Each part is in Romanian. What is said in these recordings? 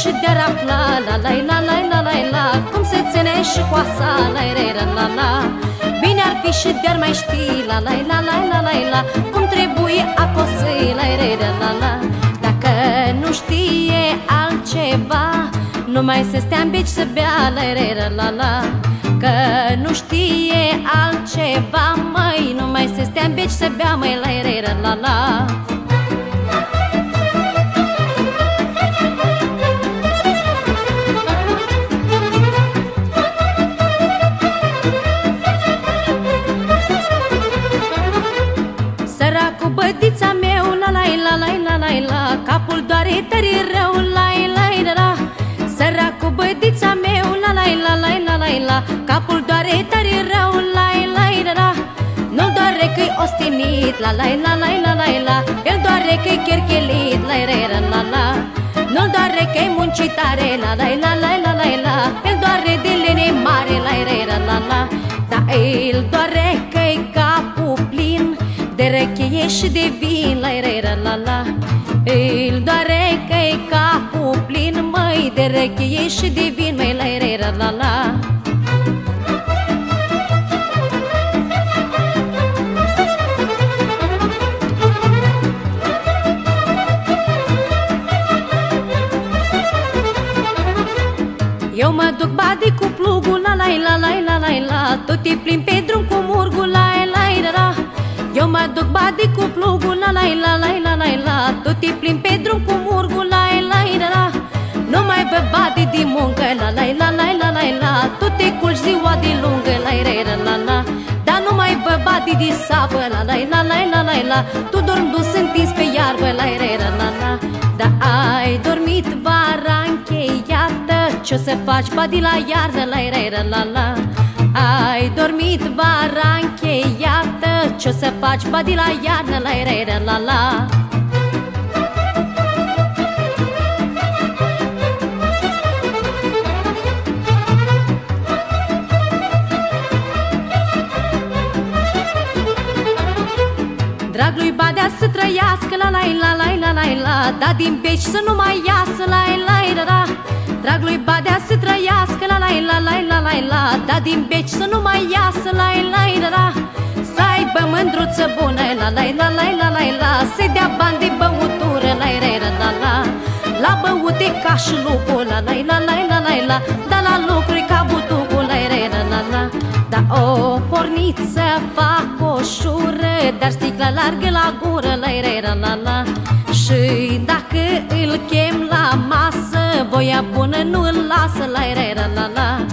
și de-ar afla La la la la la la la Cum se ține și coasa La la la la la Bine ar fi și de mai ști La la la la la la la Cum trebuie acosă La la la la Dacă nu știe altceva Nu mai se stea în bici să bea La la la la la Că nu știe altceva, mai Nu mai se stea în bici să bea, mai La la la la la Capul doare tări rău La la la la. Săracul bădița meu La la la la la la la. Capul doare tări rău La la la la. Nu doare că-i ostinit La la la la la la la. El doare că-i cherchelit La la la la. Nu doare că-i muncitare La la la la la la la. El doare de lene mare La la la la. Da el doare că-i capul plin de rechie și de vin la la la la El doare că-i capul plin, măi De rechie și de vin, măi la la la la. Eu mă duc badi cu plugul, la la la la la la la. Tot e plin pe drum cu murgul, la la la la eu mă duc badi cu plugul, la la la la la la la Tot e plin pe drum cu murgul, la la la la. Nu mai vă badi din muncă, la la la la la la la. Tot e culci ziua de lungă, la la la la la. Dar nu mai vă badi din sapă, la la la la la la la. Tu dormi dus întins pe iarbă, la la la la. Dar ai dormit vara încheiată Ce-o să faci badi la iarnă, la la la la. Ai dormit vara încheiată Ce-o să faci, badi la iarnă, la la la la. Drag la la la la la la la Da din beci să nu mai iasă, la la la la Drag lui Badea să trăiască, la la la la la la la Da din beci să nu mai iasă, la la la la Să aibă mândruță bună, la la la la la la la Să dea bani de băutură, la la la la la La băute ca și lupul, la la la la la la la Da la lucruri ca butucul, Da o pornit să fac o șură Dar sticla largă la gură, la la la la Și dacă îl chem la masă Voia bună nu îl lasă, la la la la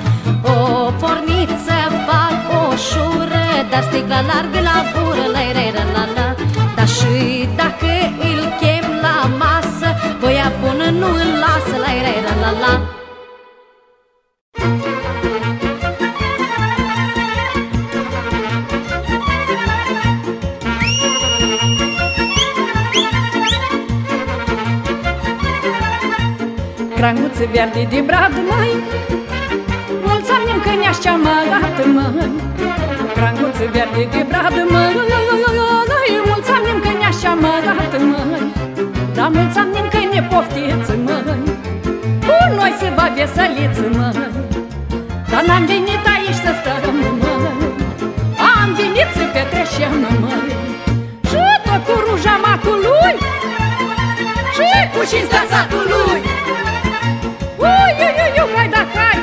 O pornit să fac o șură Dar sticla largă la gură, la la la la Cranguță verde de brad, mai Mulți ani încă ne-aș cea măgată, măi. Cranguță verde de brad, măi. Mulți ani încă ne-aș cea măgată, măi. Dar mulți ani încă ne poftiță, măi. Cu noi se va veseliță, măi. Dar n-am venit aici să stăm, măi. Am venit să petreșem, măi. Și tot cu ruja macului Și cu cinstea satului Tocmai dacă ai.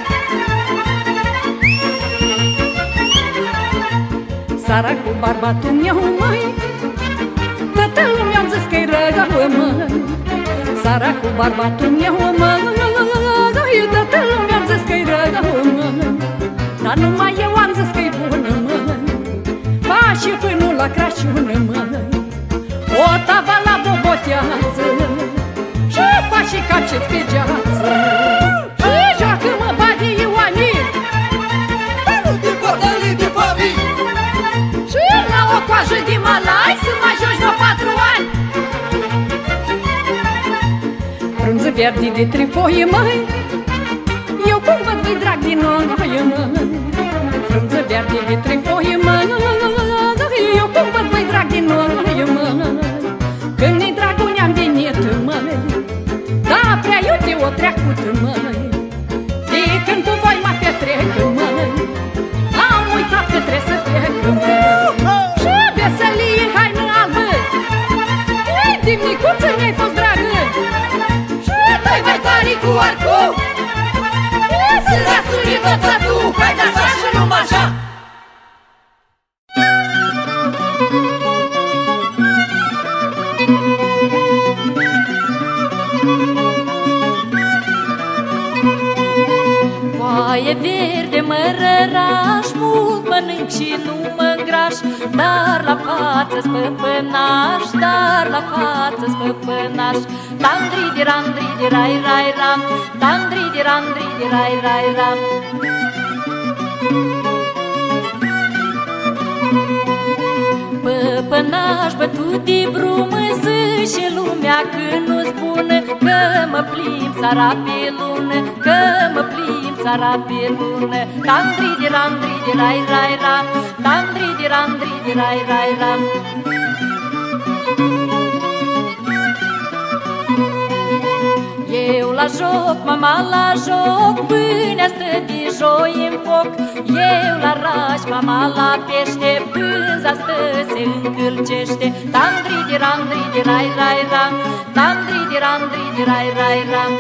Sara cu barba tu mi-au mai Toată lumea-mi zis că-i răgavă măi Sara cu barba tu mi-au mai Toată lumea-mi zis că-i răgavă măi Dar numai eu am zis că-i bună măi Ba și până la Crăciun măi O tava la bobotează Și faci și cacet pe geață ajungi din malai Să mă ajungi la patru ani. Frunze verde de trifoie, mai Eu cum văd voi drag din oroaie, măi. Frunze verde de trifoie, măi Eu cum văd voi drag din oroaie, măi. Când ne dragul ne-am venit, măi Da, prea eu te-o treacut, măi. De când tu voi mă petrec, măi Am uitat că trebuie să plec, măi. că mi-ai fost dragă Și dai mai tare cu arcul. Să-l asumi tot tu Hai da așa și numai așa. Dar la față spăpânaș, dar la față spăpânaș Tandri di randri di rai rai ram, tandri di randri di rai rai ram Păpănaș bătut de brumă și lumea când nu spune Că mă plimb țara pe lună, că mă plimb țara pe lună. Tandri di randri di rai rai ram, tandri di randri di rai rai ram Eu la joc, mama la joc, pâinea stă de joi în foc. Eu la raș, mama la pește, pânza stă se încălcește Tandri di randri di rai rai ram, tandri di randri di rai rai ram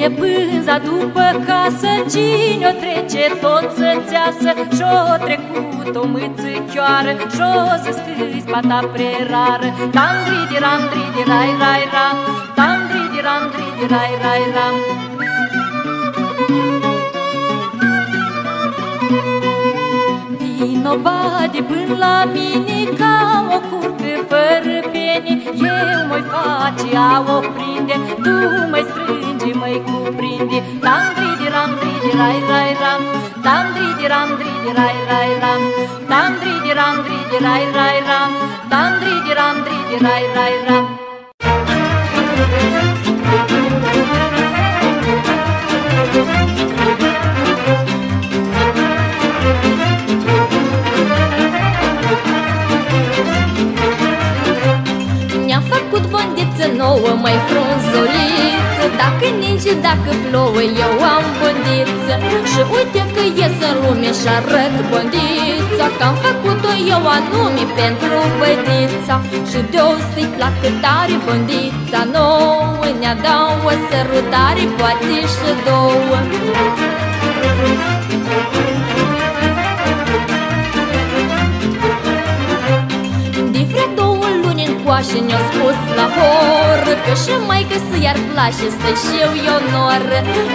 Pune pânza după casă, cine o trece tot să-ți iasă. Și-o trecut o mâțâchioară, Și-o să scâzi pata prerară. Tandri di randri di rai rai ram, tandri di randri di rai rai ram Vino bade până la mine ca o curcă fără pene. Eu mă face a o prinde, tu mă strângi, mă cuprinde Tandri di randri di rai rai ram, tandri di randri di rai rai ram. Tandri di randri di rai rai ram, tandri di randri di rai rai ram. Mi-a făcut bondiță nouă, mai frunzuliță Dacă ninge, dacă plouă, eu am bondiță Și uite că ies în lume și arăt bondița Că am făcut-o eu anume pentru bădița. Și de-o să-i placă tare bondița nouă Ne-a dau o sărutare, poate și două. De luni încoace ne-a spus la hor Că și mai că să i-ar place să știu eu nor.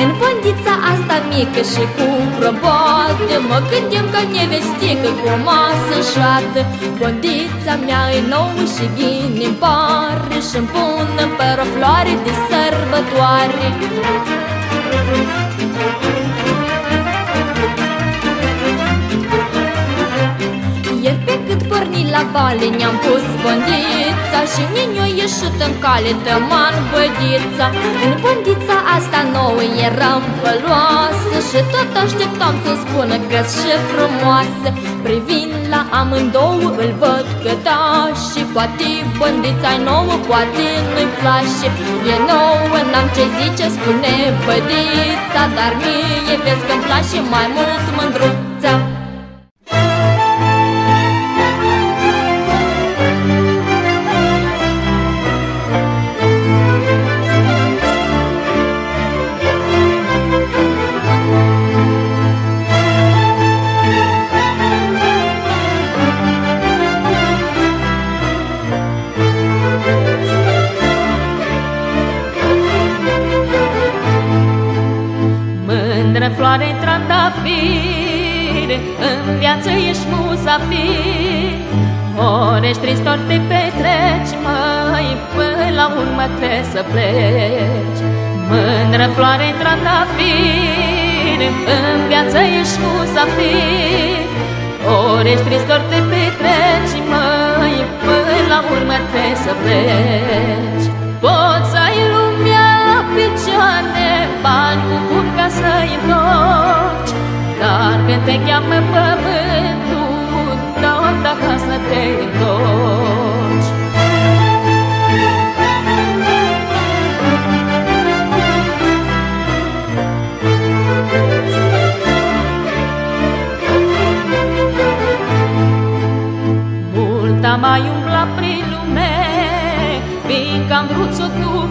În bondița asta mică și cu probată Mă gândim că nevestică cu o masă șoată Bondița mea e nouă și ghini pare Și-mi pun în păr o floare de sărbătoare. Ieri la vale ne-am pus bondița Și nini-o ieșit în cale tăman bădița În bondița asta nouă eram făloasă Și tot așteptam să spună că și frumoasă. Privind la amândouă îl văd că da Și poate bondița e nouă, poate nu-i place. E nouă, n-am ce zice, spune bădița Dar mie vezi că-mi place mai mult mândruța pleci. Mândră floare trandafire În viață ești musafir. Ori ești trist, ori te petreci Măi, până la urmă trebuie să pleci. Poți să ai lumea la picioare Bani cu fum ca să-i întorci. Dar când te cheamă pământul Tot acasă te întorci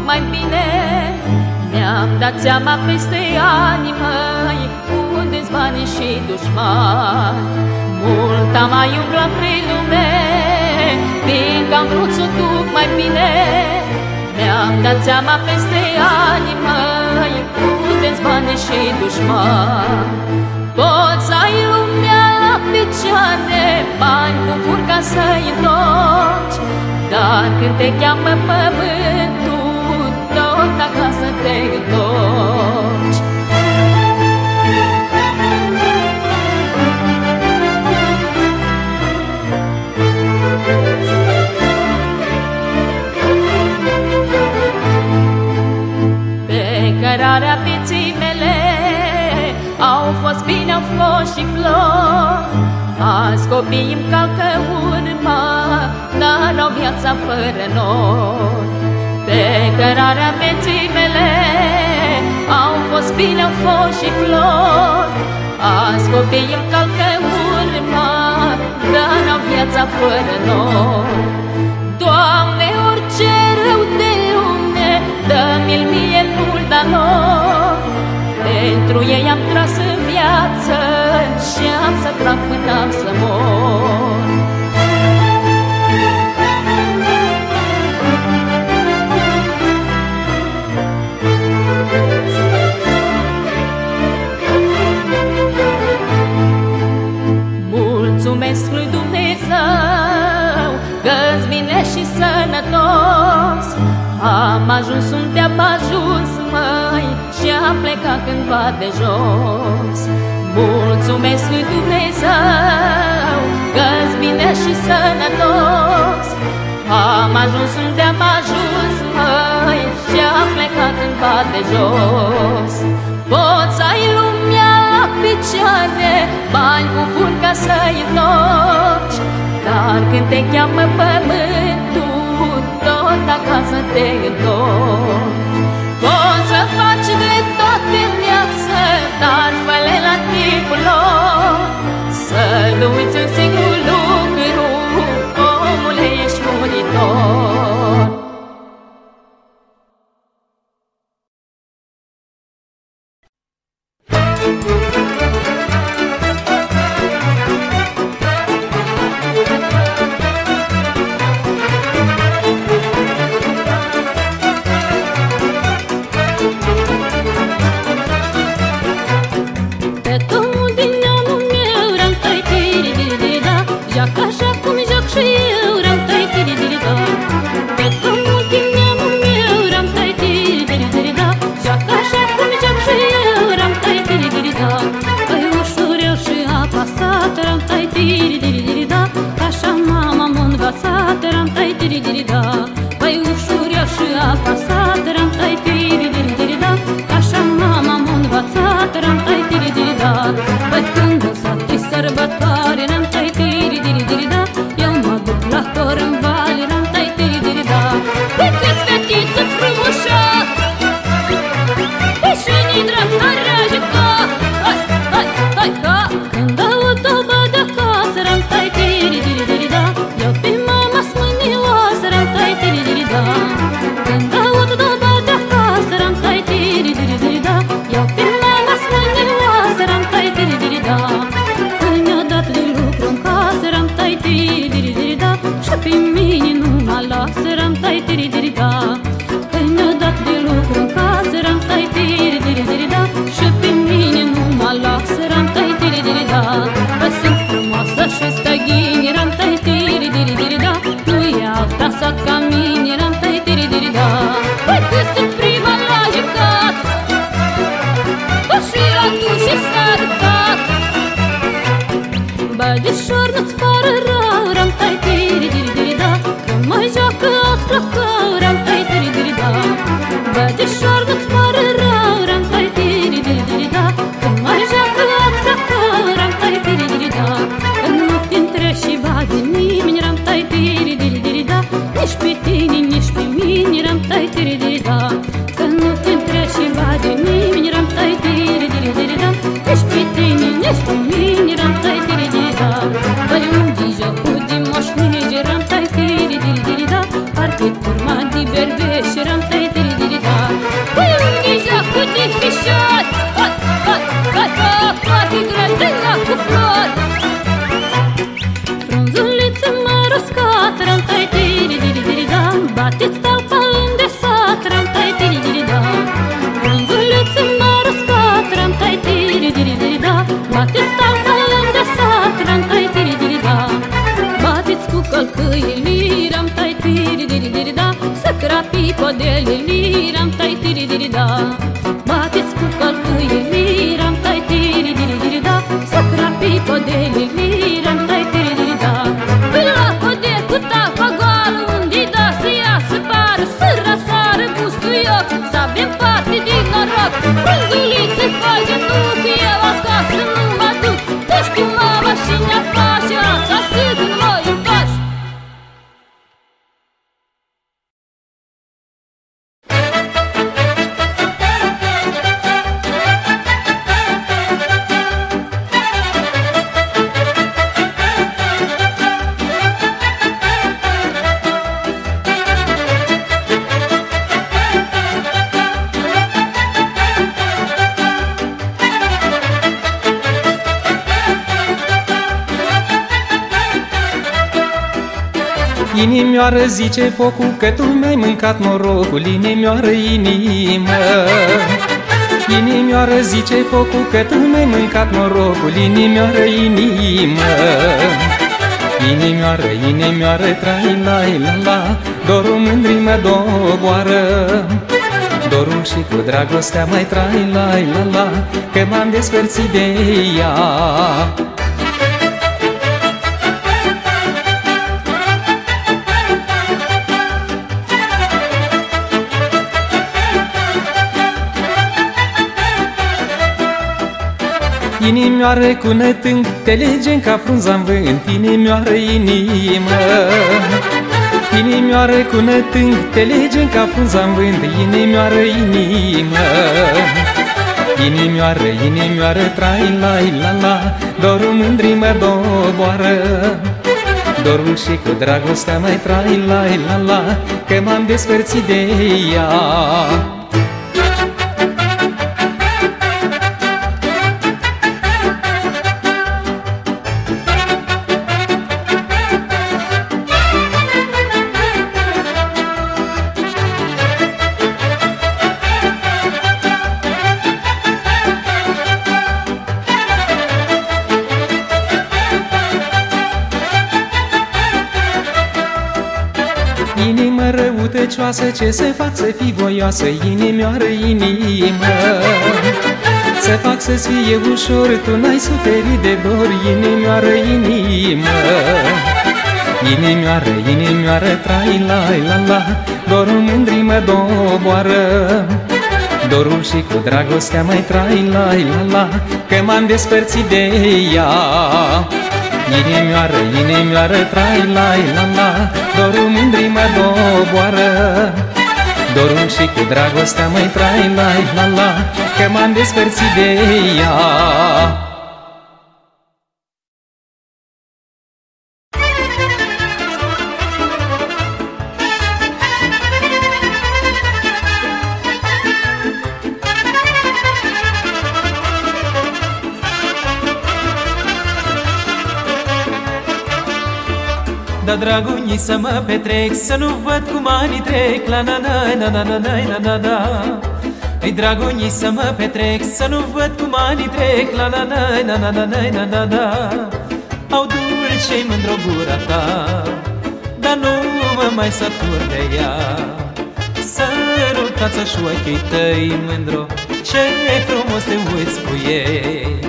mai bine. Mi-am dat seama peste ani, măi Unde-s banii și dușmani. Mult am mai umblat prin lume Fiindcă am vrut să duc mai bine. Mi-am dat seama peste ani, măi Unde-s banii și dușmani. Poți să ai lumea la picioare Bani cu furca să-i întorci Dar când te cheamă pământul Tot acasă te întorci. Pe cărarea vieții mele Au fost bine, au fost și flori. Azi copiii îmi calcă urma Dar au viața fără noi. Pe cărarea vieții mele Au fost bine, au fost și flori. Azi copiii îmi calcă urma Dar au viața fără noi. Doamne, orice rău de lume Dă-mi-l mie, nu-l da lor. Pentru ei am tras în viață Și am să trag până am să mor de jos. Mulțumesc lui Dumnezeu Că-ți vine și sănătos. Am ajuns unde am ajuns, măi Și am plecat cândva de jos. Poți să ai lumea la picioare Bani cu furca să-i întorci Dar când te cheamă pământul Tot acasă te întorci Să nu uiți codelii Ram tai tiri diri da Bateți cu călcâielii Ram tai tiri diri diri da Să crapi codelii Inimioară zice focul că tu mi-ai mâncat norocul Inimioară inimă. Inimioară zice focul că tu mi-ai mâncat norocul Inimioară inimă. Inimioară, inimioară, trai la la la Dorul mândrii mă doboară. Dorul și cu dragostea mai trai la la la Că m-am despărțit de ea Inimioară cu nătâng, te legem ca frunza în vânt. Inimioară, inimă. Inimioară cu nătâng, te legem ca frunza în vânt. Inimioară, inimă. Inimioară, inimioară, trai la la la. Dorul mândrii mă doboară. Dorul și cu dragostea mai trai la la la Că m-am despărțit de ea răutăcioasă, ce să fac? Să fii voioasă Inimioară, inimă. Să fac să-ți fie ușor, tu n-ai suferit de dor Inimioară, inimă. Inimioară, inimioară, trai la la la Dorul mândrii mă doboară. Dorul și cu dragostea mai trai la la la Că m-am despărțit de ea Inimioară, inimioară, trai la la la Dorul mândrii mă doboară. Dorul și cu dragostea mai trai la la la Că m-am despărțit de ea Da dragul să mă petrec Să nu văd cum anii trec La na na na na na na na na na Îi dragul să mă petrec Să nu văd cum anii trec La na na na na na na na na na Au dulce-i mândro gura ta Dar nu mă mai satur de ea Sărutața-și ochii tăi mândro Ce frumos te uiți cu ei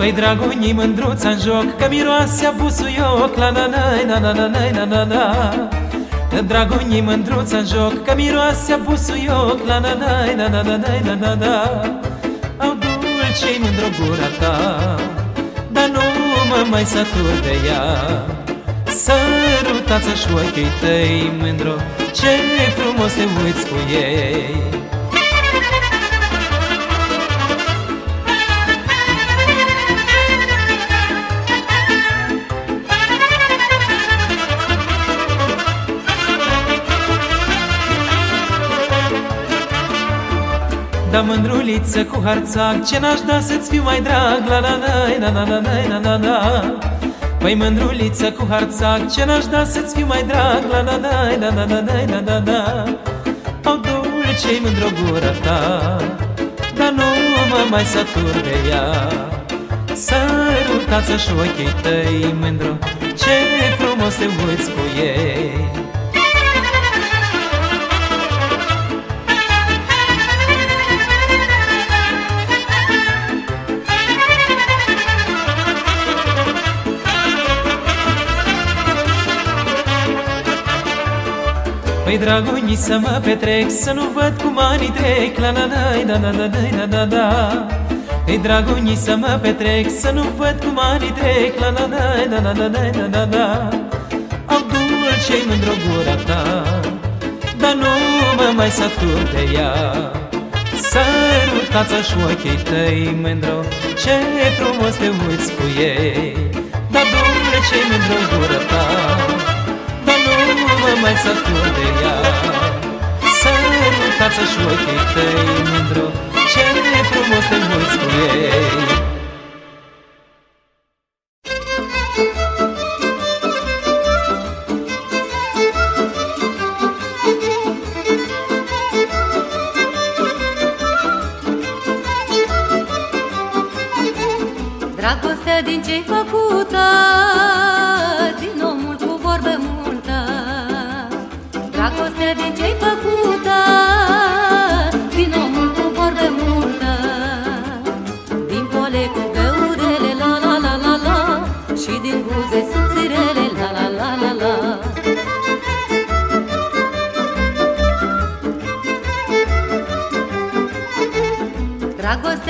Păi dragunii mândruța în joc Că miroase a busuioc La na na na na na na na na na Dragunii mândruța în joc Că miroase a busuioc La na na na na na na na na na Au dulce-i mândro gura ta Dar nu mă mai satur de ea Sărutața-și ochii tăi mândro Ce frumos te uiți cu ei Da mândruliță cu harțac Ce n-aș da să-ți fiu mai drag La la la la la la la la la la Păi mândruliță cu harțac Ce n-aș da să-ți fiu mai drag La la la la la la la la la la Au dulce-i mândră gura ta Dar nu mă mai satur de ea Sărutață-și ochii tăi mândru Ce frumos te uiți cu ei Păi dragoni să mă petrec Să nu văd cum anii trec. La la la da da da da da da. Păi dragoni să mă petrec Să nu văd cum anii trec. La la la da da da da da da. Am dulce mândră gura ta Dar nu mă mai satur de ea. Sărutați-o și ochii tăi mândro Ce frumos te uiți cu ei. Dar, Doamne, ce mândră gură ta mă mai satur de ea. Sărutață-și ochii tăi mândru Ce frumos te uiți cu ei. Dragostea din ce-ai făcută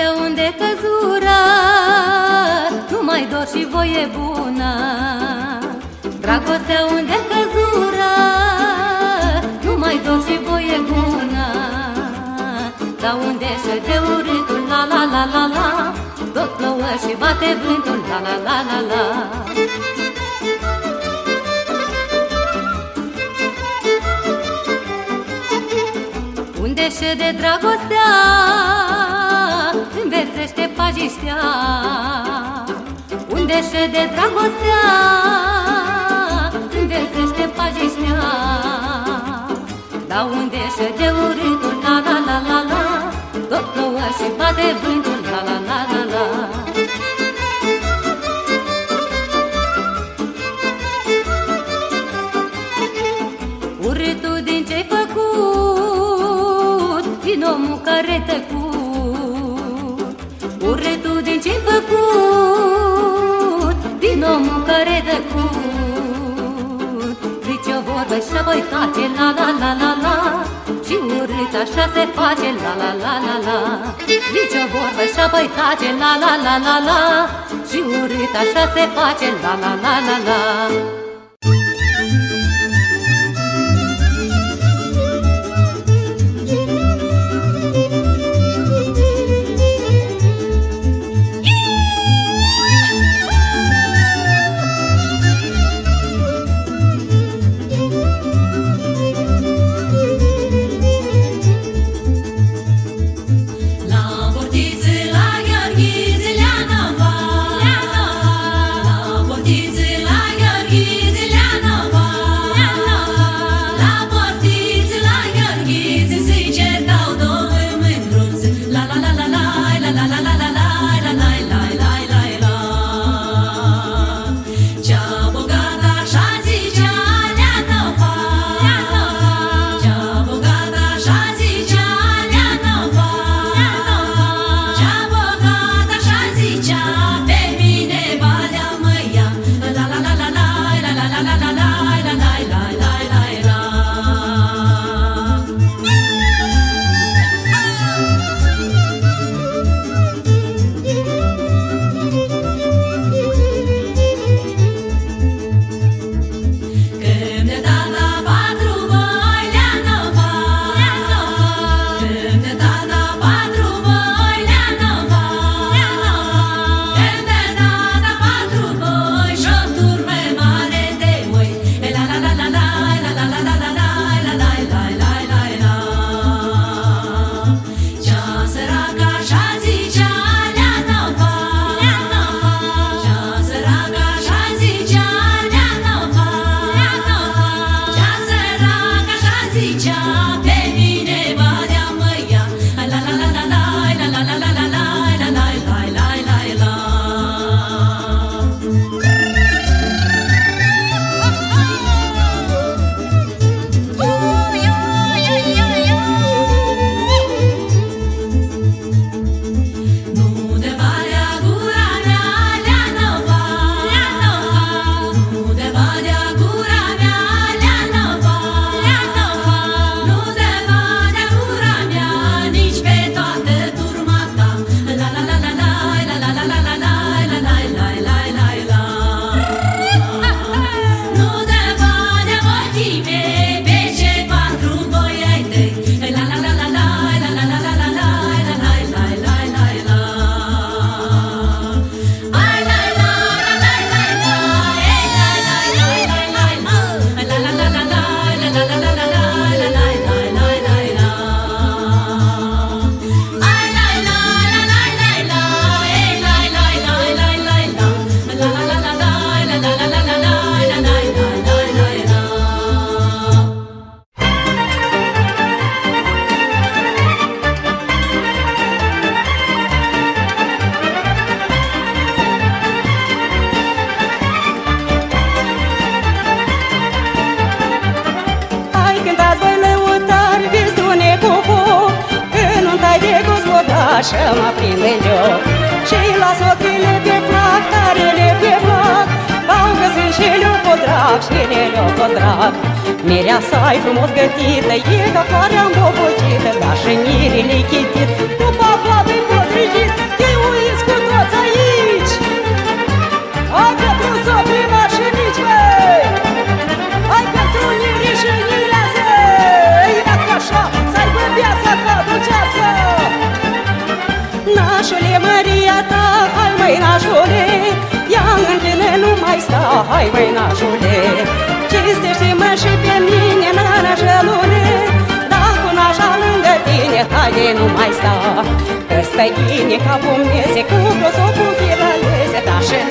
Dragostea unde căzură Nu mai dor și voie bună. Dragostea unde căzură mai dor și voie bună. Dar unde de urâtul la la la la la. Tot plouă și bate vântul. La la la la la. Unde de dragostea Înverzește pagiștea Unde de dragostea Înverzește pagiștea la unde de urâtul, la la la la la Tot plouă și bate vântul, la la la la la. Urâtul din ce-ai făcut Din omul care tăcut din ce-ai făcut Din omul care tăcut vorbă și apoi tace La la la la la Și urât așa se face La la la la la Zice o vorbă și apoi tace La la la la la Și urât așa se face La la la la la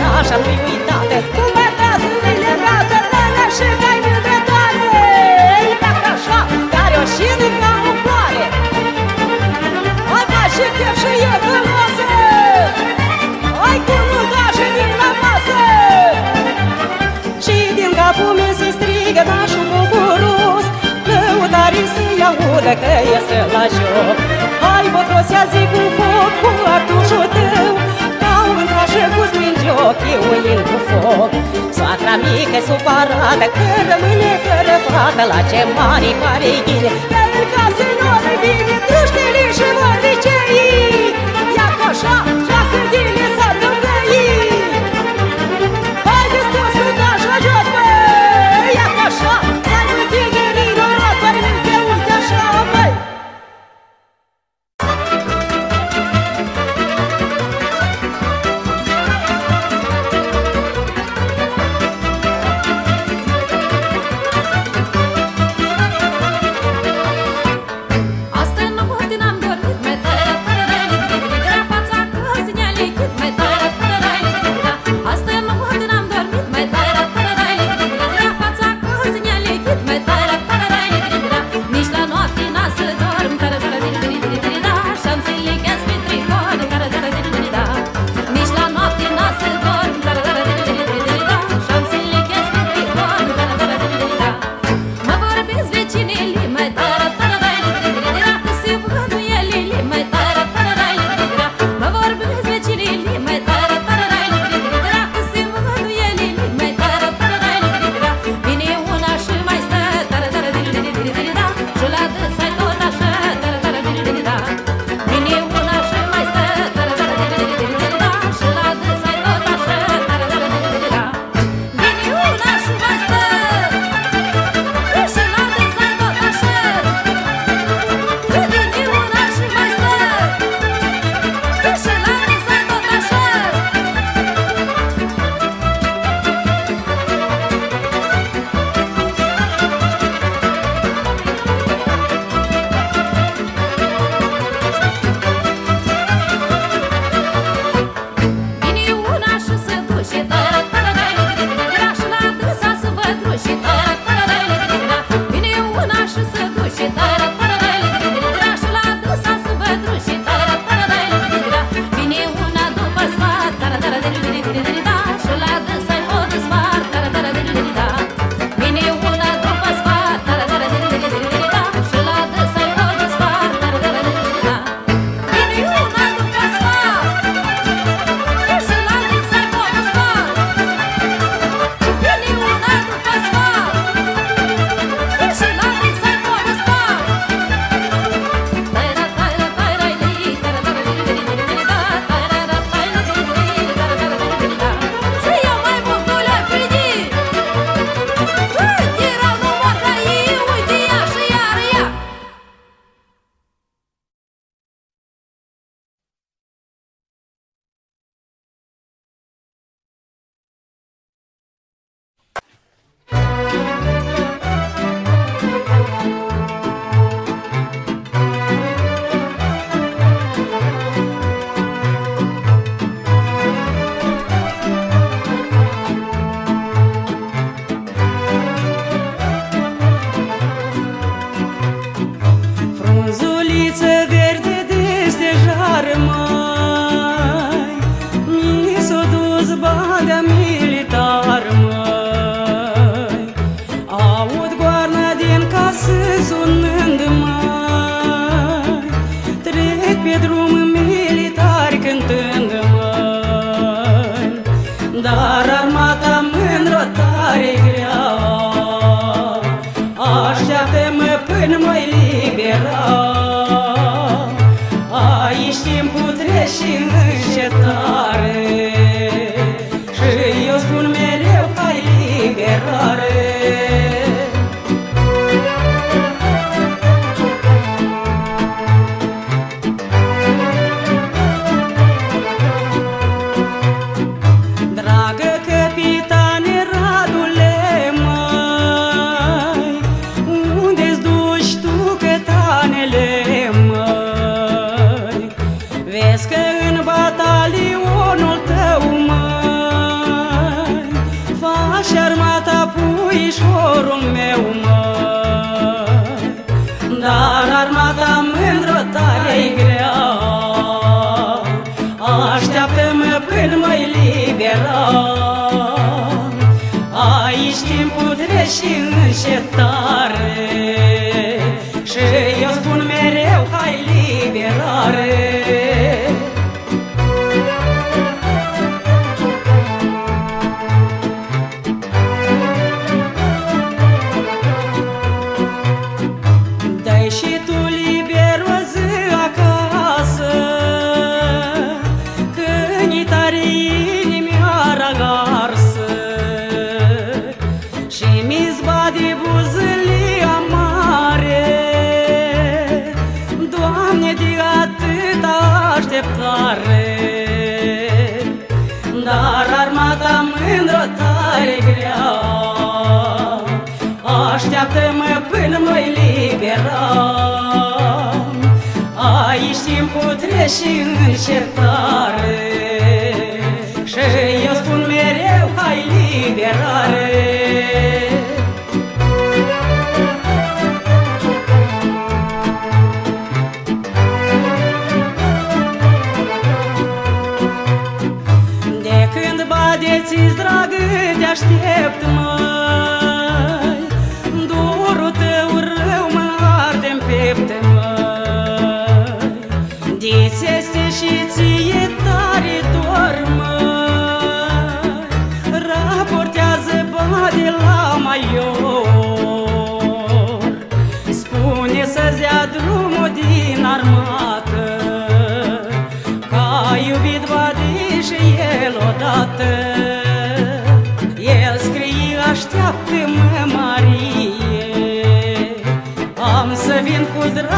Dar și n-așa nu-i uitată, cu măta zilele rată Nănă și ca-i mândrătoare Dacă așa, care o șină ca o floare. Hai face chef și e frumoasă Hai cu nunta și din la masă. Și din capul meu se strigă nașul bucuros. Lăutarii să-i audă că iese la joc. Hai bătrosea zi cu foc cu artușul tău stringioc eu îi cu foc. Soacra mică supărată că rămâne fără fată La ce mari pare ghine Că în casă nu are bine Truștele și măricei Ia coșa,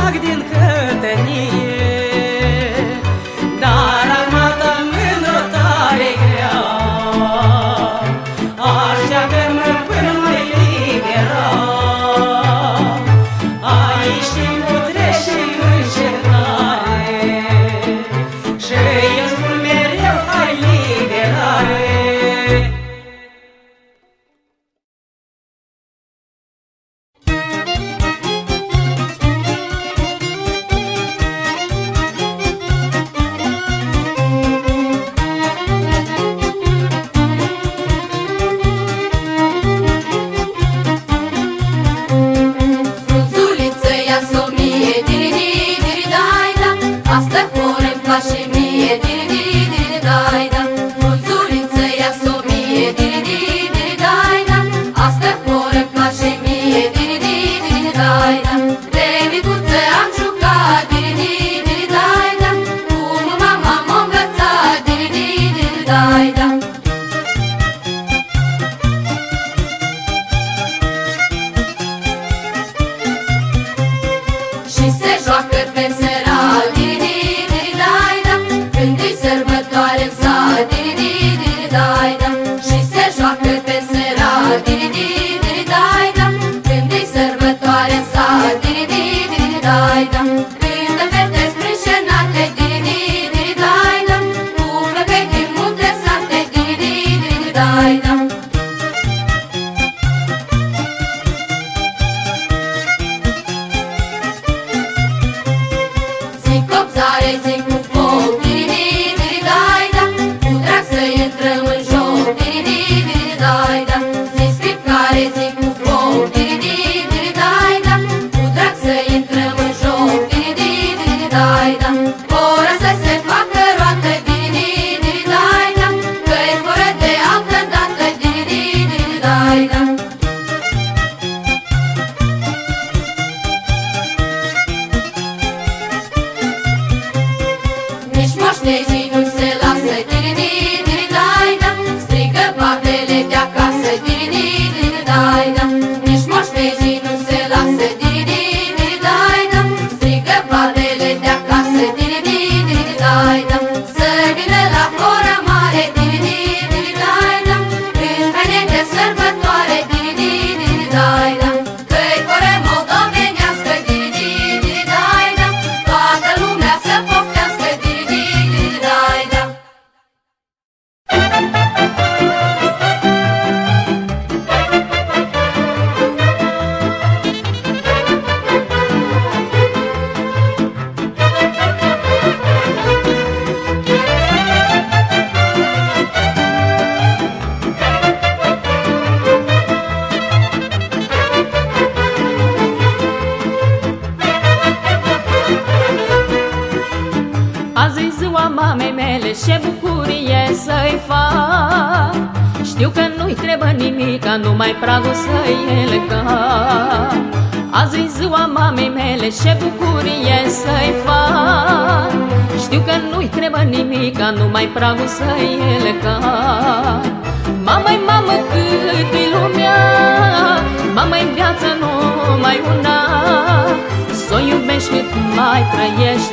drag din cătănie mamei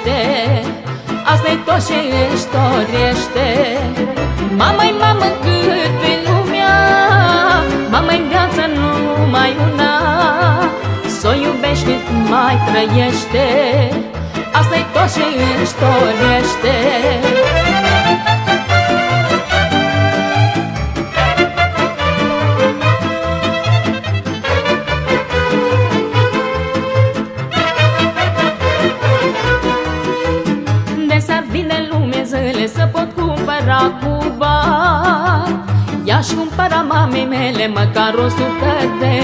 trăiește. Asta e tot ce își dorește Mama-i mamă cât pe lumea Mama-i viață numai una. S-o iubești cât mai trăiește. Asta e tot ce își dorește cumpăra cu bani. I-aș cumpăra mamei mele măcar o sută de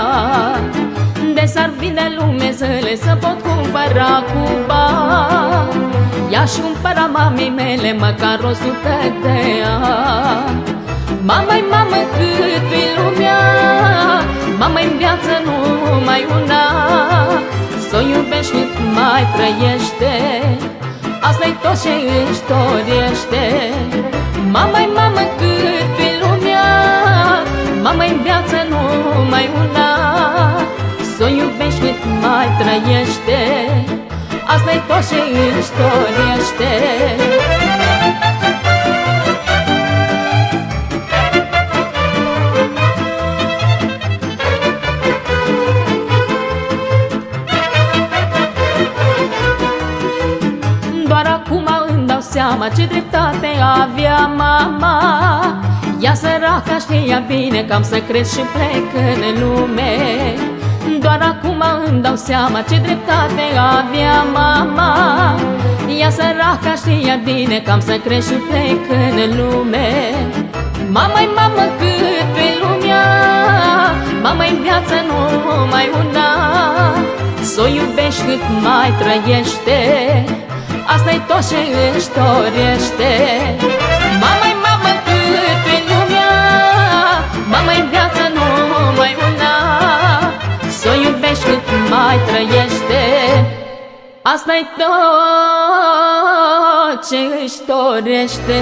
ani. De s-ar vinde lume zăle să pot cumpăra cu bani. I-aș cumpăra mamei mele măcar o sută de ani. Mama-i mamă cât e lumea Mama-i în viață numai una. S-o iubești cât mai trăiește Asta-i tot ce își dorește Mama-i mamă cât pe lumea Mama-i în viață numai una. S-o iubești cât mai trăiește Asta-i tot ce își dorește ce dreptate avea mama. Ea săraca știa bine că am să cresc și plec în lume. Doar acum îmi dau seama ce dreptate avea mama. Ea săraca știa bine că am să cresc și plec în lume. Mama-i mamă cât pe lumea Mama-i viață numai una. S-o iubești cât mai trăiește Asta-i tot ce își dorește. Mama-i mamă cât pe lumea. Mama-i viață numai una. S-o iubești cât mai trăiește. Asta-i tot ce își dorește